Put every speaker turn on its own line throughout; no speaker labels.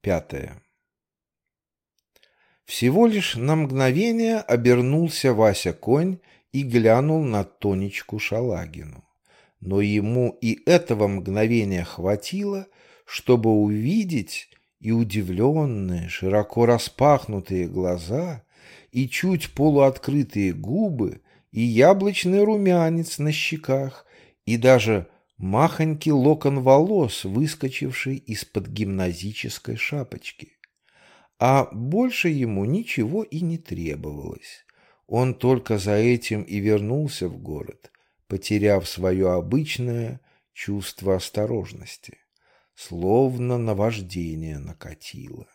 Пятое. Всего лишь на мгновение обернулся Вася конь и глянул на Тонечку Шалагину. Но ему и этого мгновения хватило, чтобы увидеть и удивленные, широко распахнутые глаза, и чуть полуоткрытые губы, и яблочный румянец на щеках, и даже махонький локон волос, выскочивший из-под гимназической шапочки. А больше ему ничего и не требовалось. Он только за этим и вернулся в город, потеряв свое обычное чувство осторожности. Словно наваждение накатило.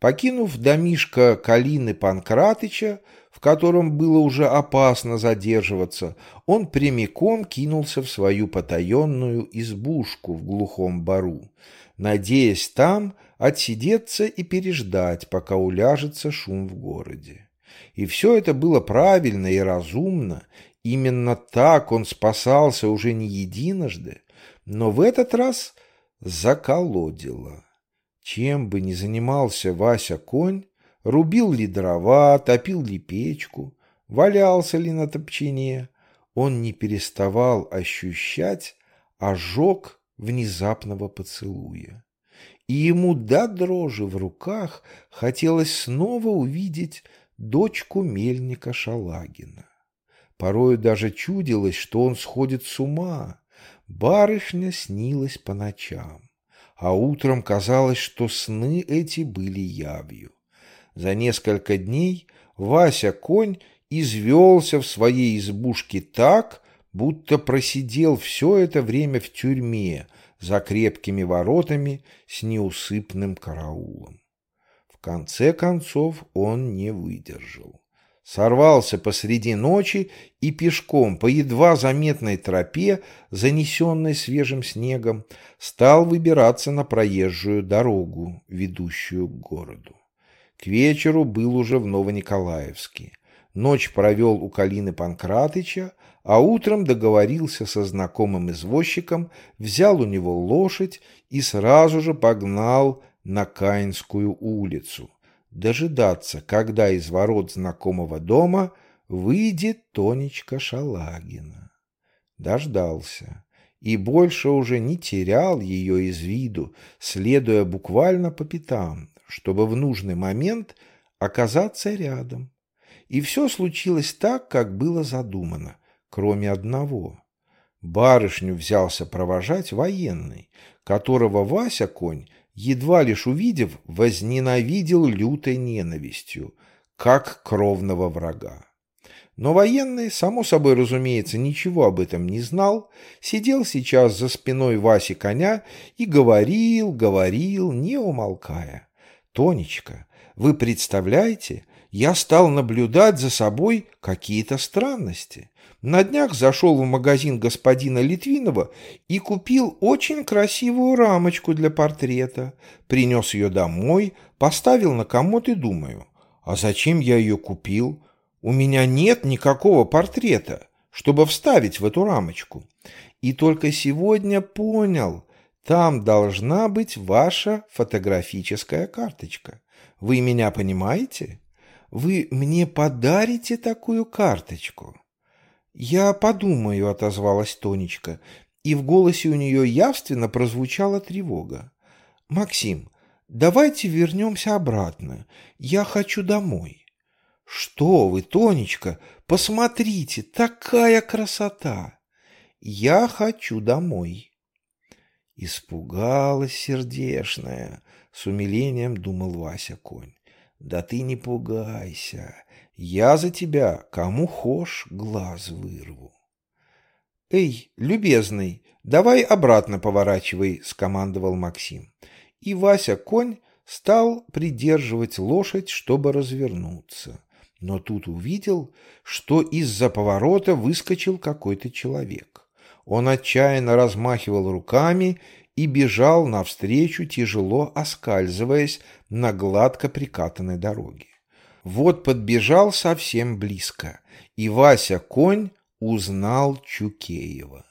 Покинув домишко Калины Панкратыча, в котором было уже опасно задерживаться, он прямиком кинулся в свою потаенную избушку в глухом бару, надеясь там отсидеться и переждать, пока уляжется шум в городе. И все это было правильно и разумно, именно так он спасался уже не единожды, но в этот раз заколодило. Чем бы ни занимался Вася конь, рубил ли дрова, топил ли печку, валялся ли на топчине, он не переставал ощущать ожог внезапного поцелуя. И ему до дрожи в руках хотелось снова увидеть дочку мельника Шалагина. Порою даже чудилось, что он сходит с ума. Барышня снилась по ночам а утром казалось, что сны эти были явью. За несколько дней Вася конь извелся в своей избушке так, будто просидел все это время в тюрьме за крепкими воротами с неусыпным караулом. В конце концов он не выдержал сорвался посреди ночи и пешком по едва заметной тропе, занесенной свежим снегом, стал выбираться на проезжую дорогу, ведущую к городу. К вечеру был уже в Новониколаевске. Ночь провел у Калины Панкратыча, а утром договорился со знакомым извозчиком, взял у него лошадь и сразу же погнал на Каинскую улицу, дожидаться, когда из ворот знакомого дома выйдет Тонечка Шалагина. Дождался и больше уже не терял ее из виду, следуя буквально по пятам, чтобы в нужный момент оказаться рядом. И все случилось так, как было задумано, кроме одного. Барышню взялся провожать военный, которого Вася конь едва лишь увидев, возненавидел лютой ненавистью, как кровного врага. Но военный, само собой разумеется, ничего об этом не знал, сидел сейчас за спиной Васи коня и говорил, говорил, не умолкая. «Тонечка, вы представляете, я стал наблюдать за собой какие-то странности. На днях зашел в магазин господина Литвинова и купил очень красивую рамочку для портрета. Принес ее домой, поставил на комод и думаю, а зачем я ее купил? У меня нет никакого портрета, чтобы вставить в эту рамочку. И только сегодня понял, там должна быть ваша фотографическая карточка. Вы меня понимаете? Вы мне подарите такую карточку?» «Я подумаю», — отозвалась Тонечка, и в голосе у нее явственно прозвучала тревога. «Максим, давайте вернемся обратно. Я хочу домой». «Что вы, Тонечка, посмотрите, такая красота!» «Я хочу домой». Испугалась сердешная, с умилением думал Вася конь. «Да ты не пугайся, я за тебя, кому хошь, глаз вырву. «Эй, любезный, давай обратно поворачивай», — скомандовал Максим. И Вася конь стал придерживать лошадь, чтобы развернуться. Но тут увидел, что из-за поворота выскочил какой-то человек. Он отчаянно размахивал руками и бежал навстречу, тяжело оскальзываясь на гладко прикатанной дороге. Вот подбежал совсем близко, и Вася конь узнал Чукеева.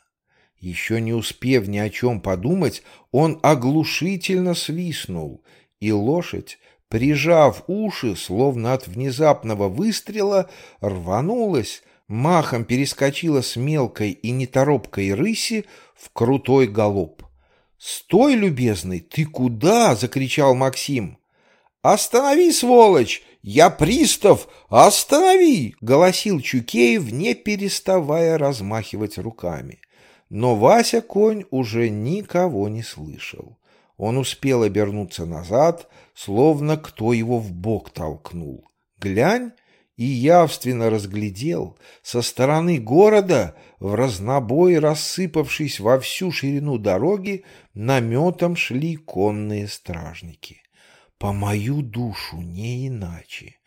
Еще не успев ни о чем подумать, он оглушительно свистнул, и лошадь, прижав уши, словно от внезапного выстрела, рванулась, махом перескочила с мелкой и неторопкой рыси в крутой галоп. «Стой, любезный, ты куда?» — закричал Максим. «Останови, сволочь! Я пристав! Останови!» — голосил Чукеев, не переставая размахивать руками. Но Вася конь уже никого не слышал. Он успел обернуться назад, словно кто его в бок толкнул. Глянь, и явственно разглядел со стороны города в разнобой рассыпавшись во всю ширину дороги наметом шли конные стражники. По мою душу не иначе.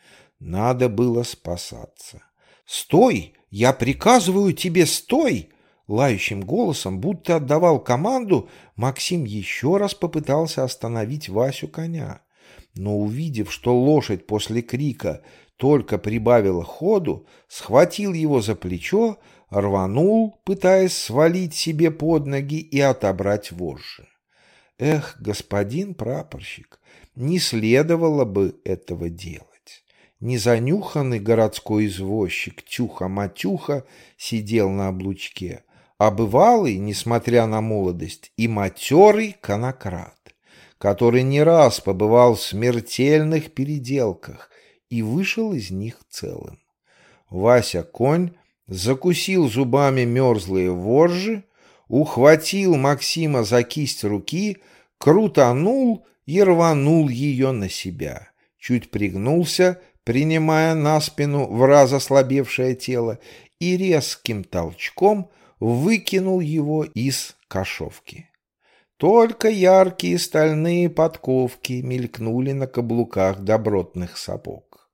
Надо было спасаться. «Стой! Я приказываю тебе, стой!» Лающим голосом, будто отдавал команду, Максим еще раз попытался остановить Васю коня. Но увидев, что лошадь после крика только прибавила ходу, схватил его за плечо, рванул, пытаясь свалить себе под ноги и отобрать вожжи. Эх, господин прапорщик, не следовало бы этого делать. Незанюханный городской извозчик Тюха-Матюха сидел на облучке, а бывалый, несмотря на молодость, и матерый конократ, который не раз побывал в смертельных переделках и вышел из них целым. Вася-конь закусил зубами мерзлые вожжи, ухватил Максима за кисть руки, крутанул и рванул ее на себя. Чуть пригнулся, принимая на спину в раз ослабевшее тело, и резким толчком выкинул его из кошовки. Только яркие стальные подковки мелькнули на каблуках добротных сапог.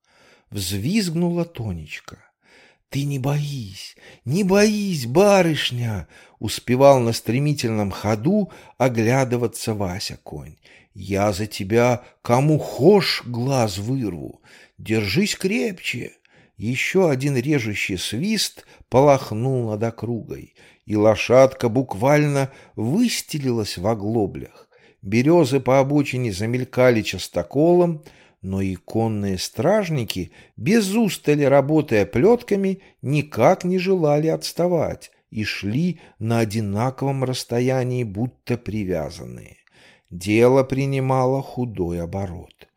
Взвизгнула Тонечка. «Ты не боись, не боись, барышня!» Успевал на стремительном ходу оглядываться Вася конь. «Я за тебя кому хошь глаз вырву. Держись крепче!» Еще один режущий свист полохнул над округой, и лошадка буквально выстелилась в оглоблях. Березы по обочине замелькали частоколом, но иконные стражники, без устали работая плетками, никак не желали отставать и шли на одинаковом расстоянии, будто привязанные. Дело принимало худой оборот.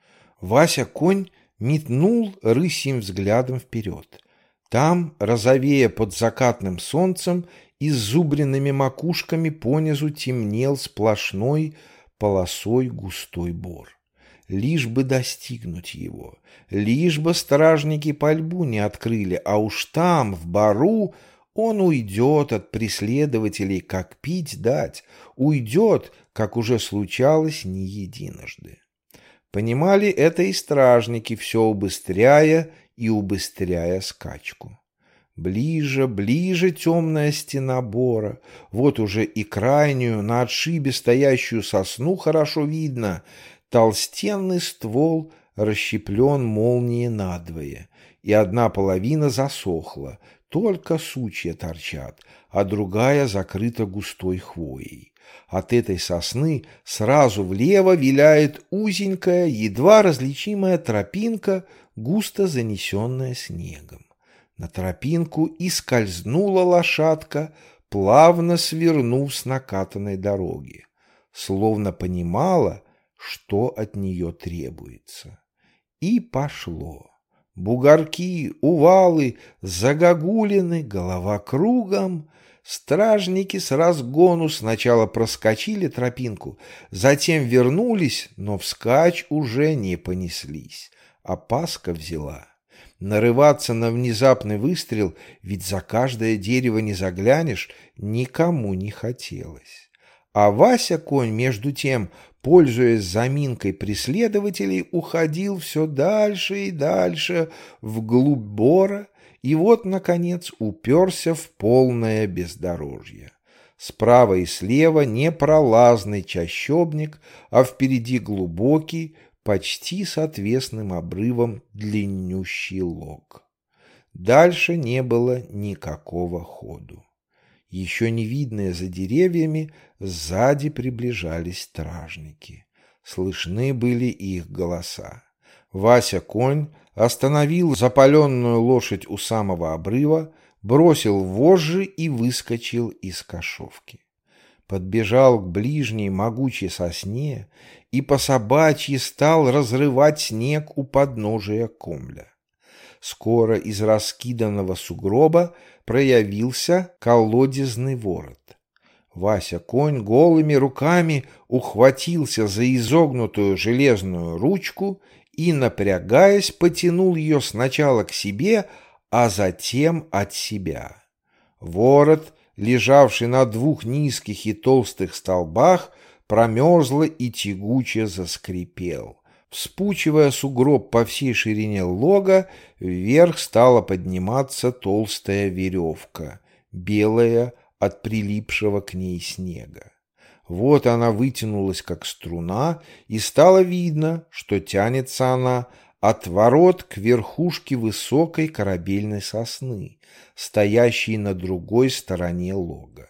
Вася конь метнул рысьим взглядом вперед. Там, розовея под закатным солнцем, и с зубренными макушками понизу темнел сплошной полосой густой бор лишь бы достигнуть его, лишь бы стражники пальбу не открыли, а уж там, в бару, он уйдет от преследователей, как пить дать, уйдет, как уже случалось не единожды. Понимали это и стражники, все убыстряя и убыстряя скачку. Ближе, ближе темная стена бора. Вот уже и крайнюю, на отшибе стоящую сосну хорошо видно. Толстенный ствол расщеплен молнией надвое, и одна половина засохла, только сучья торчат, а другая закрыта густой хвоей. От этой сосны сразу влево виляет узенькая, едва различимая тропинка, густо занесенная снегом. На тропинку и скользнула лошадка, плавно свернув с накатанной дороги. Словно понимала, что от нее требуется. И пошло. Бугорки, увалы, загогулины, голова кругом. Стражники с разгону сначала проскочили тропинку, затем вернулись, но вскачь уже не понеслись. Опаска взяла. Нарываться на внезапный выстрел, ведь за каждое дерево не заглянешь, никому не хотелось. А Вася конь, между тем, пользуясь заминкой преследователей, уходил все дальше и дальше вглубь бора, и вот, наконец, уперся в полное бездорожье. Справа и слева непролазный чащобник, а впереди глубокий, почти с отвесным обрывом длиннющий лог. Дальше не было никакого ходу. Еще не видные за деревьями, сзади приближались стражники. слышны были их голоса. Вася-конь остановил запаленную лошадь у самого обрыва, бросил вожжи и выскочил из кошовки. Подбежал к ближней могучей сосне и по собачьи стал разрывать снег у подножия комля. Скоро из раскиданного сугроба проявился колодезный ворот. Вася конь голыми руками ухватился за изогнутую железную ручку и, напрягаясь, потянул ее сначала к себе, а затем от себя. Ворот, лежавший на двух низких и толстых столбах, промерзло и тягуче заскрипел. Вспучивая сугроб по всей ширине лога, вверх стала подниматься толстая веревка, белая от прилипшего к ней снега. Вот она вытянулась, как струна, и стало видно, что тянется она от ворот к верхушке высокой корабельной сосны, стоящей на другой стороне лога.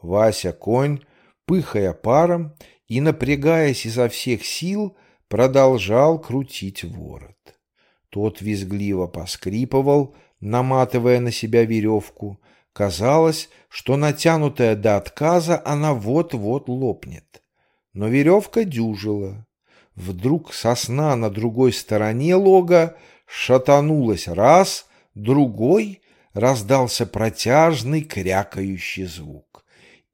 Вася-конь, пыхая паром и напрягаясь изо всех сил, продолжал крутить ворот. Тот визгливо поскрипывал, наматывая на себя веревку, Казалось, что натянутая до отказа, она вот-вот лопнет. Но веревка дюжила. Вдруг сосна на другой стороне лога шатанулась раз, другой раздался протяжный крякающий звук.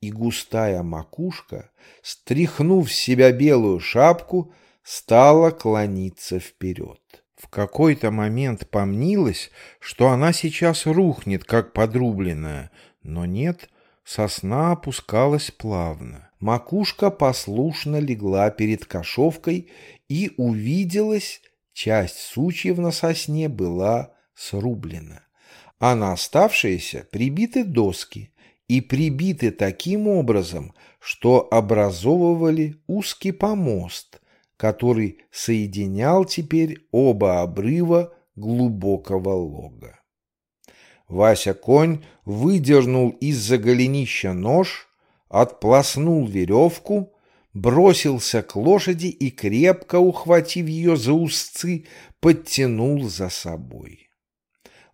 И густая макушка, стряхнув с себя белую шапку, стала клониться вперед. В какой-то момент помнилось, что она сейчас рухнет, как подрубленная, но нет, сосна опускалась плавно. Макушка послушно легла перед кошовкой и увиделась, часть сучьев на сосне была срублена, а на оставшиеся прибиты доски и прибиты таким образом, что образовывали узкий помост, который соединял теперь оба обрыва глубокого лога. Вася-конь выдернул из-за голенища нож, отплоснул веревку, бросился к лошади и, крепко ухватив ее за узцы, подтянул за собой.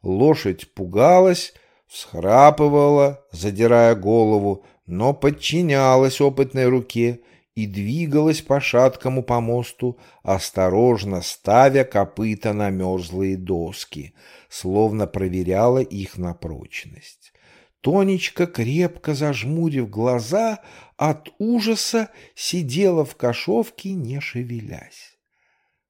Лошадь пугалась, всхрапывала, задирая голову, но подчинялась опытной руке и двигалась по шаткому помосту, осторожно ставя копыта на мерзлые доски, словно проверяла их на прочность. Тонечка, крепко зажмурив глаза, от ужаса сидела в кошовке, не шевелясь.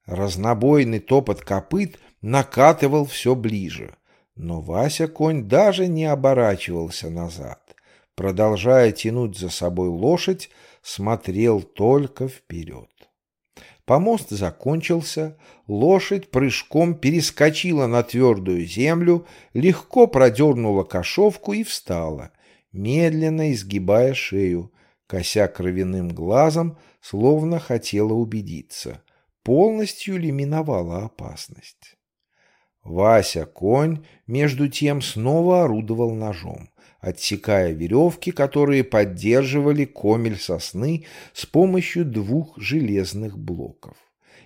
Разнобойный топот копыт накатывал все ближе, но Вася-конь даже не оборачивался назад, продолжая тянуть за собой лошадь, смотрел только вперед. Помост закончился, лошадь прыжком перескочила на твердую землю, легко продернула кошовку и встала, медленно изгибая шею, кося кровяным глазом, словно хотела убедиться, полностью ли миновала опасность. Вася, конь, между тем снова орудовал ножом отсекая веревки, которые поддерживали комель сосны с помощью двух железных блоков.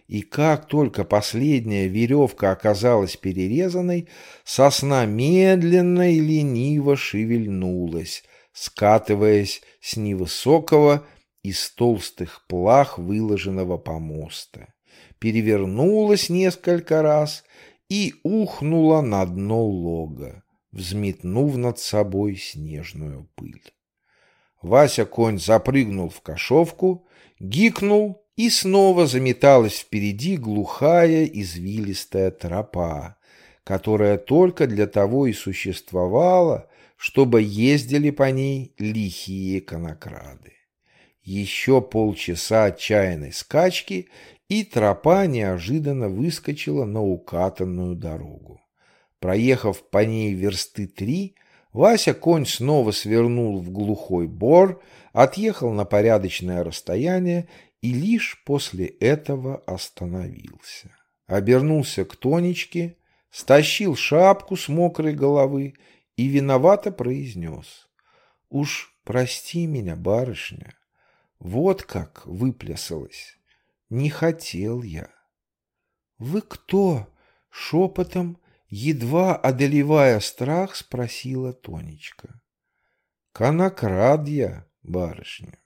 И как только последняя веревка оказалась перерезанной, сосна медленно и лениво шевельнулась, скатываясь с невысокого из толстых плах выложенного помоста, перевернулась несколько раз и ухнула на дно лога взметнув над собой снежную пыль. Вася-конь запрыгнул в кошовку, гикнул, и снова заметалась впереди глухая извилистая тропа, которая только для того и существовала, чтобы ездили по ней лихие конокрады. Еще полчаса отчаянной скачки, и тропа неожиданно выскочила на укатанную дорогу. Проехав по ней версты три, Вася конь снова свернул в глухой бор, отъехал на порядочное расстояние и лишь после этого остановился. Обернулся к Тонечке, стащил шапку с мокрой головы и виновато произнес. «Уж прости меня, барышня, вот как выплясалась. не хотел я. «Вы кто?» — шепотом, едва одолевая страх, спросила Тонечка. «Конокрад я, барышня».